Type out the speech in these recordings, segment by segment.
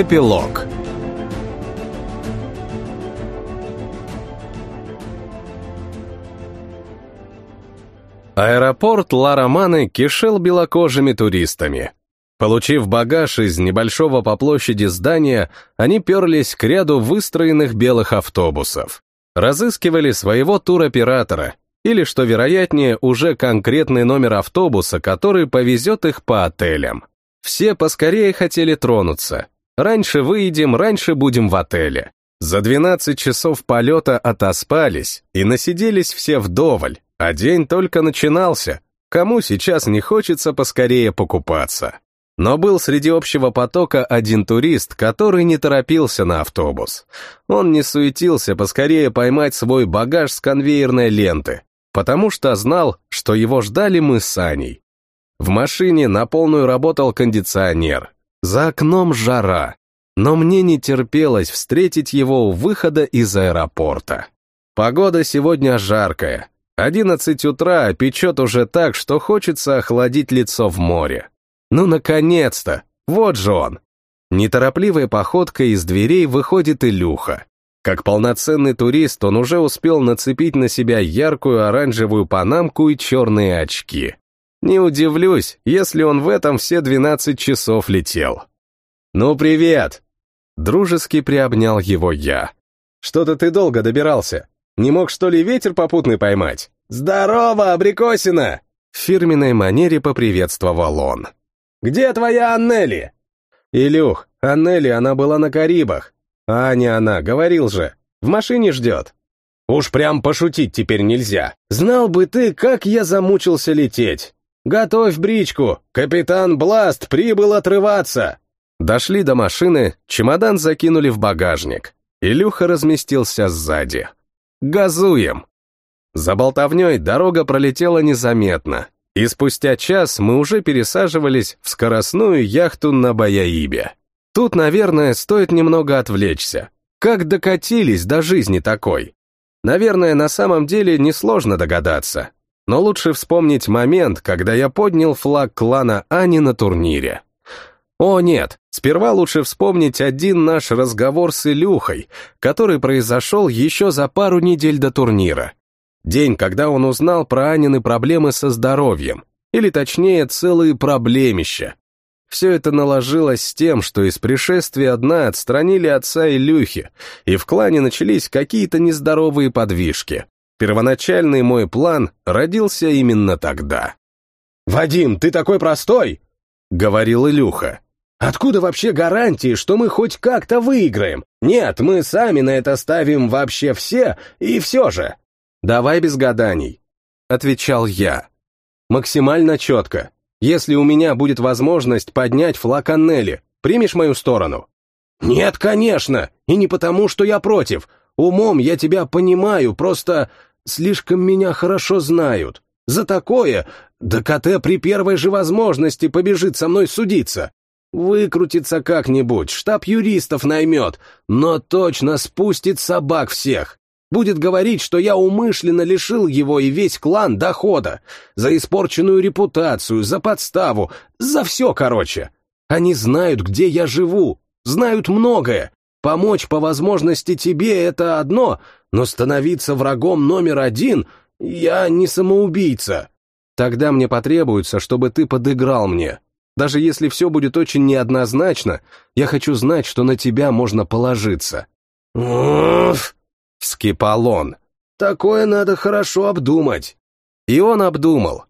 Эпилог Аэропорт Ла-Романы кишел белокожими туристами. Получив багаж из небольшого по площади здания, они перлись к ряду выстроенных белых автобусов. Разыскивали своего туроператора, или, что вероятнее, уже конкретный номер автобуса, который повезет их по отелям. Все поскорее хотели тронуться. Раньше выйдем, раньше будем в отеле. За 12 часов полета отоспались и насиделись все вдоволь, а день только начинался. Кому сейчас не хочется поскорее покупаться? Но был среди общего потока один турист, который не торопился на автобус. Он не суетился поскорее поймать свой багаж с конвейерной ленты, потому что знал, что его ждали мы с Аней. В машине на полную работал кондиционер. За окном жара. Но мне не терпелось встретить его у выхода из аэропорта. Погода сегодня жаркая, Одиннадцать утра печет уже так, что хочется охладить лицо в море. Ну, наконец-то! Вот же он! Неторопливой походкой из дверей выходит Илюха. Как полноценный турист он уже успел нацепить на себя яркую оранжевую панамку и черные очки. Не удивлюсь, если он в этом все 12 часов летел. «Ну, привет!» Дружески приобнял его я. «Что-то ты долго добирался. Не мог, что ли, ветер попутный поймать? Здорово, абрикосина!» В фирменной манере поприветствовал он. «Где твоя Аннели?» «Илюх, Аннели, она была на Карибах. Аня она, говорил же. В машине ждет». «Уж прям пошутить теперь нельзя. Знал бы ты, как я замучился лететь. Готовь бричку, капитан Бласт прибыл отрываться!» Дошли до машины, чемодан закинули в багажник. Илюха разместился сзади. Газуем! За болтовней дорога пролетела незаметно, и спустя час мы уже пересаживались в скоростную яхту на Баяибе. Тут, наверное, стоит немного отвлечься. Как докатились до жизни такой? Наверное, на самом деле несложно догадаться. Но лучше вспомнить момент, когда я поднял флаг клана Ани на турнире. О нет, сперва лучше вспомнить один наш разговор с Илюхой, который произошел еще за пару недель до турнира. День, когда он узнал про Анины проблемы со здоровьем, или точнее целые проблемища. Все это наложилось с тем, что из пришествия дна отстранили отца Илюхи, и в клане начались какие-то нездоровые подвижки. Первоначальный мой план родился именно тогда. «Вадим, ты такой простой!» — говорил Илюха. Откуда вообще гарантии, что мы хоть как-то выиграем? Нет, мы сами на это ставим вообще все, и все же. Давай без гаданий, отвечал я. Максимально четко. Если у меня будет возможность поднять флаг Аннели, примешь мою сторону? Нет, конечно, и не потому, что я против. Умом я тебя понимаю, просто слишком меня хорошо знают. За такое, да при первой же возможности побежит со мной судиться. Выкрутится как-нибудь, штаб юристов наймет, но точно спустит собак всех. Будет говорить, что я умышленно лишил его и весь клан дохода. За испорченную репутацию, за подставу, за все, короче. Они знают, где я живу, знают многое. Помочь по возможности тебе — это одно, но становиться врагом номер один — я не самоубийца. Тогда мне потребуется, чтобы ты подыграл мне, даже если все будет очень неоднозначно, я хочу знать, что на тебя можно положиться. «Уф!» — вскипал он. «Такое надо хорошо обдумать». И он обдумал.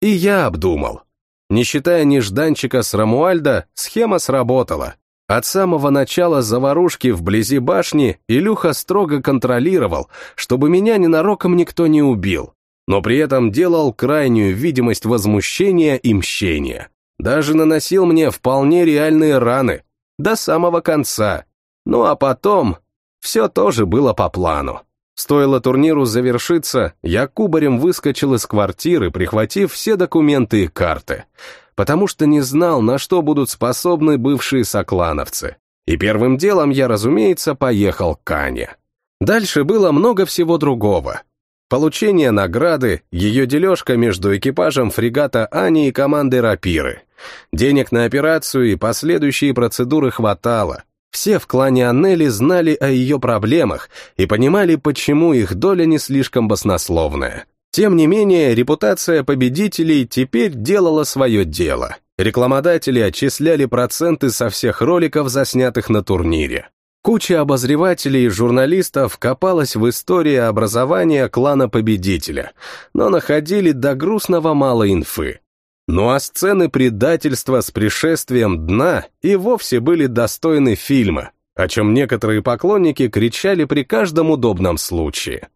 И я обдумал. Не считая нежданчика с Рамуальда, схема сработала. От самого начала заварушки вблизи башни Илюха строго контролировал, чтобы меня ненароком никто не убил, но при этом делал крайнюю видимость возмущения и мщения. Даже наносил мне вполне реальные раны. До самого конца. Ну а потом все тоже было по плану. Стоило турниру завершиться, я кубарем выскочил из квартиры, прихватив все документы и карты, потому что не знал, на что будут способны бывшие соклановцы. И первым делом я, разумеется, поехал к Ане. Дальше было много всего другого. Получение награды, ее дележка между экипажем фрегата Ани и командой Рапиры — Денег на операцию и последующие процедуры хватало, Все в клане Аннели знали о ее проблемах и понимали, почему их доля не слишком баснословная. Тем не менее, репутация победителей теперь делала свое дело. Рекламодатели отчисляли проценты со всех роликов, заснятых на турнире. Куча обозревателей и журналистов копалась в истории образования клана победителя, но находили до грустного мало инфы. Ну а сцены предательства с пришествием дна и вовсе были достойны фильма, о чем некоторые поклонники кричали при каждом удобном случае.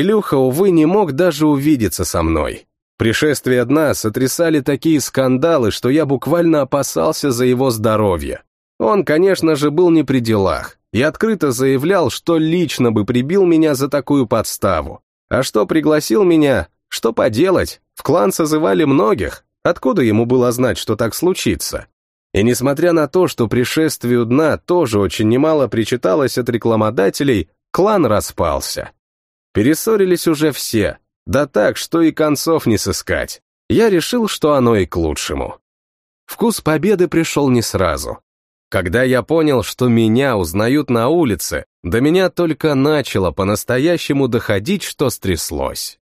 Илюха, увы, не мог даже увидеться со мной. Пришествие дна сотрясали такие скандалы, что я буквально опасался за его здоровье. Он, конечно же, был не при делах и открыто заявлял, что лично бы прибил меня за такую подставу. А что пригласил меня, что поделать, в клан созывали многих, Откуда ему было знать, что так случится? И несмотря на то, что пришествию дна тоже очень немало причиталось от рекламодателей, клан распался. Перессорились уже все, да так, что и концов не сыскать. Я решил, что оно и к лучшему. Вкус победы пришел не сразу. Когда я понял, что меня узнают на улице, до меня только начало по-настоящему доходить, что стряслось.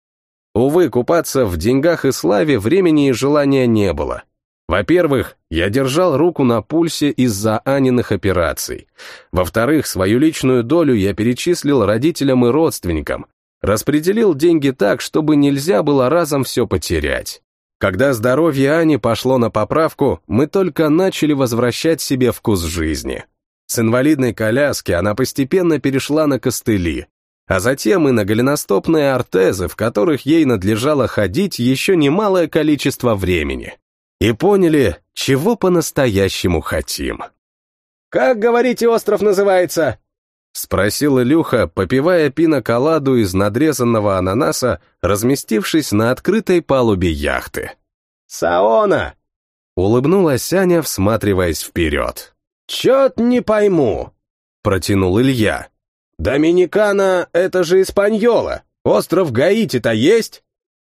Увы, купаться в деньгах и славе времени и желания не было. Во-первых, я держал руку на пульсе из-за Аниных операций. Во-вторых, свою личную долю я перечислил родителям и родственникам, распределил деньги так, чтобы нельзя было разом все потерять. Когда здоровье Ани пошло на поправку, мы только начали возвращать себе вкус жизни. С инвалидной коляски она постепенно перешла на костыли, а затем и на голеностопные ортезы, в которых ей надлежало ходить еще немалое количество времени. И поняли, чего по-настоящему хотим. «Как, говорите, остров называется?» — спросил Илюха, попивая пиноколаду из надрезанного ананаса, разместившись на открытой палубе яхты. «Саона!» — улыбнулась Аня, всматриваясь вперед. «Чет не пойму!» — протянул Илья. «Доминикана — это же Испаньола. Остров Гаити-то есть?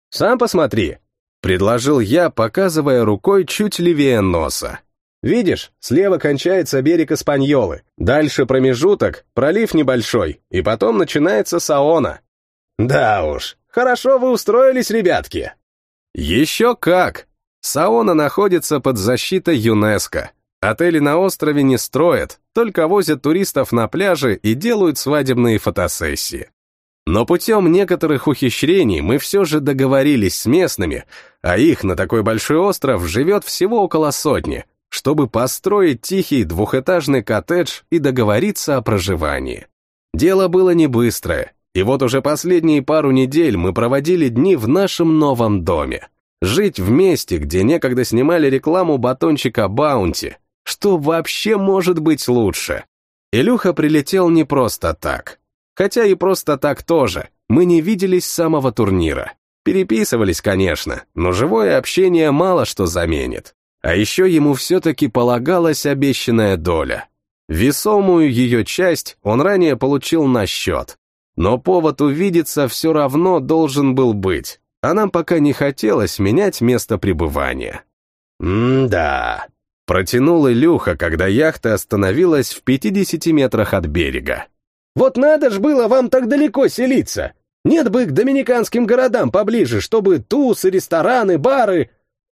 Сам посмотри», — предложил я, показывая рукой чуть левее носа. «Видишь, слева кончается берег Испаньолы, дальше промежуток, пролив небольшой, и потом начинается Саона». «Да уж, хорошо вы устроились, ребятки». «Еще как! Саона находится под защитой ЮНЕСКО, Отели на острове не строят, только возят туристов на пляжи и делают свадебные фотосессии. Но путем некоторых ухищрений мы все же договорились с местными, а их на такой большой остров живет всего около сотни, чтобы построить тихий двухэтажный коттедж и договориться о проживании. Дело было не быстрое, и вот уже последние пару недель мы проводили дни в нашем новом доме. Жить в месте, где некогда снимали рекламу батончика Баунти, что вообще может быть лучше? Илюха прилетел не просто так. Хотя и просто так тоже. Мы не виделись с самого турнира. Переписывались, конечно, но живое общение мало что заменит. А еще ему все-таки полагалась обещанная доля. Весомую ее часть он ранее получил на счет. Но повод увидеться все равно должен был быть, а нам пока не хотелось менять место пребывания. «М-да», Протянул Илюха, когда яхта остановилась в 50 метрах от берега. «Вот надо ж было вам так далеко селиться! Нет бы к доминиканским городам поближе, чтобы тусы, рестораны, бары...»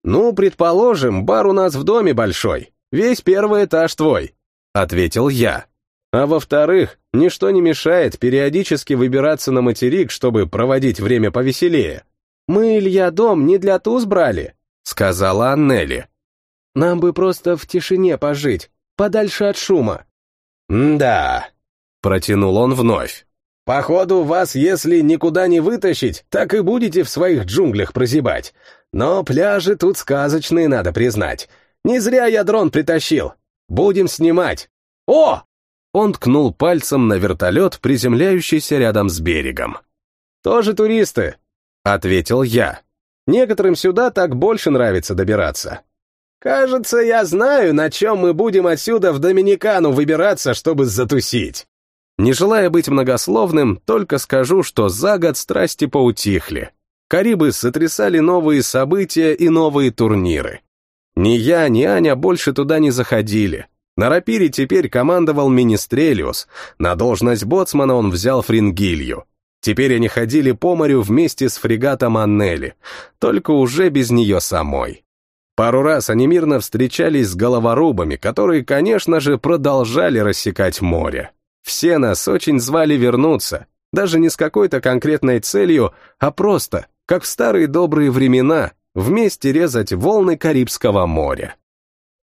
«Ну, предположим, бар у нас в доме большой, весь первый этаж твой», — ответил я. «А во-вторых, ничто не мешает периодически выбираться на материк, чтобы проводить время повеселее. Мы, Илья, дом не для туз брали», — сказала Аннели. Нам бы просто в тишине пожить, подальше от шума. «Да», — протянул он вновь. «Походу, вас, если никуда не вытащить, так и будете в своих джунглях прозябать. Но пляжи тут сказочные, надо признать. Не зря я дрон притащил. Будем снимать. О!» Он ткнул пальцем на вертолет, приземляющийся рядом с берегом. «Тоже туристы», — ответил я. «Некоторым сюда так больше нравится добираться. Кажется, я знаю, на чем мы будем отсюда в Доминикану выбираться, чтобы затусить. Не желая быть многословным, только скажу, что за год страсти поутихли. Карибы сотрясали новые события и новые турниры. Ни я, ни Аня больше туда не заходили. На рапире теперь командовал Министрелиус, на должность боцмана он взял Фрингилью. Теперь они ходили по морю вместе с фрегатом Аннели, только уже без нее самой. Пару раз они мирно встречались с головорубами, которые, конечно же, продолжали рассекать море. Все нас очень звали вернуться, даже не с какой-то конкретной целью, а просто, как в старые добрые времена, вместе резать волны Карибского моря.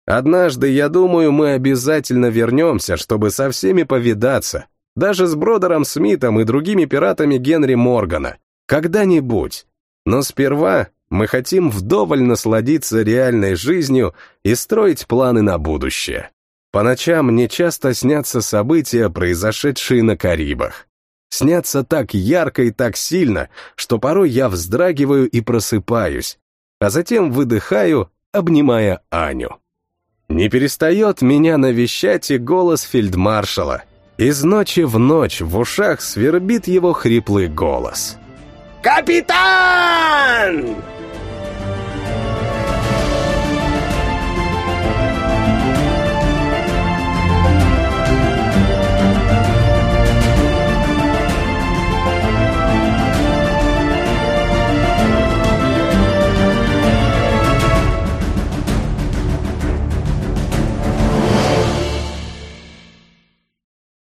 Однажды, я думаю, мы обязательно вернемся, чтобы со всеми повидаться, даже с Бродером Смитом и другими пиратами Генри Моргана. Когда-нибудь. Но сперва мы хотим вдоволь насладиться реальной жизнью и строить планы на будущее. По ночам мне часто снятся события, произошедшие на Карибах. Снятся так ярко и так сильно, что порой я вздрагиваю и просыпаюсь, а затем выдыхаю, обнимая Аню. Не перестает меня навещать и голос фельдмаршала. Из ночи в ночь в ушах свербит его хриплый голос. «Капитан!»